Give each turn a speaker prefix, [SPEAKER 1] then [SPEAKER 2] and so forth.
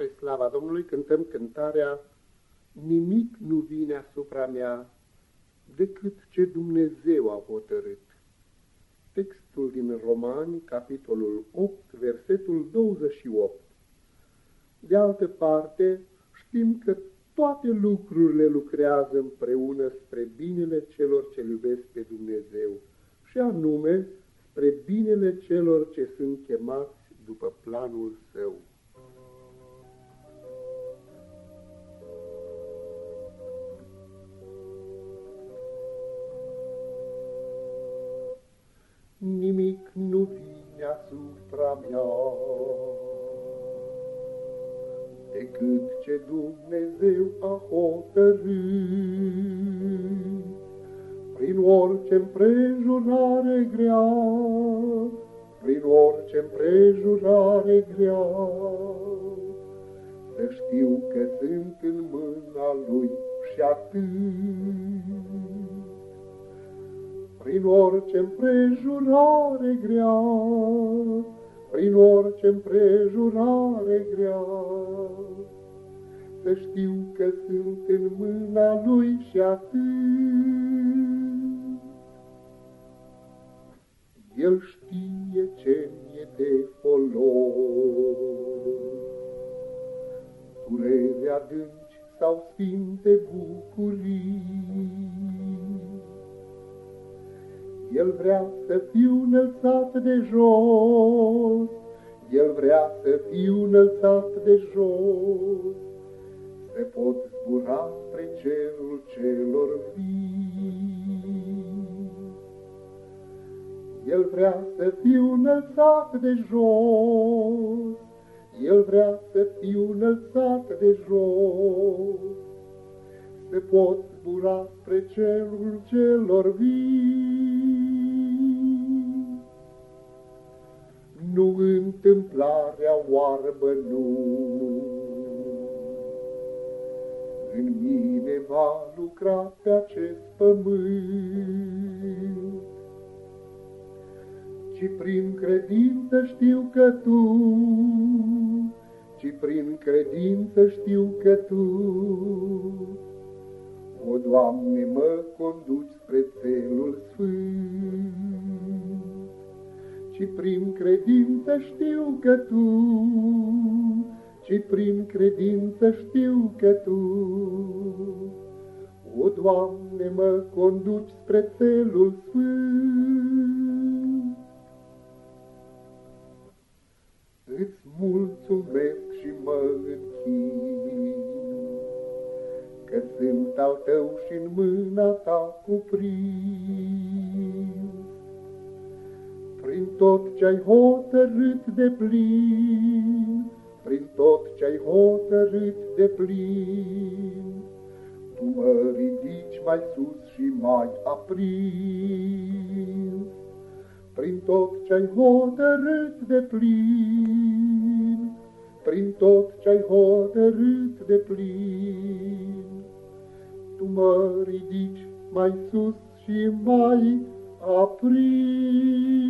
[SPEAKER 1] Spre slava Domnului cântăm cântarea Nimic nu vine asupra mea decât ce Dumnezeu a hotărât. Textul din Romani, capitolul 8, versetul 28. De altă parte, știm că toate lucrurile lucrează împreună spre binele celor ce iubesc pe Dumnezeu, și anume spre binele celor ce sunt chemați după planul său. Nimic nu vine asupra mea decât ce Dumnezeu a hotărât. Prin orice împrejurare grea, prin orice împrejurare grea, să știu că sunt în mâna Lui și atât. Prin orice împrejurare grea, prin orice împrejurare grea, să știu că sunt în mâna Lui și atât. El știe ce mi-e de folos, durere adânci sau sfinte bucurii. El vrea să fiu înălțat de jos, El vrea să fiu înălțat de jos, Se pot zbura spre cerul celor vii. El vrea să fiu înălțat de jos, El vrea să fiu înălțat de jos, Se pot zbura spre cerul celor vii. Întâmplarea oarbă, nu. În mine va lucra pe acest pământ, ci prin credință știu că Tu, ci prin credință știu că Tu, o, Doamne, mă conduci prin credință știu că Tu, ci prin credință știu că Tu, o, Doamne, mă conduci spre țelul sfânt. Îți mulțumesc și mă închin, că sunt al Tău și în mâna Ta cuprins prin tot ce-ai hotărât de plin, prin tot ce-ai hotărât de plin, tu mă ridici mai sus și mai aprins. Prin tot ce-ai hotărât de plin, prin tot ce-ai hotărât de plin, tu mă ridici mai sus și mai aprins.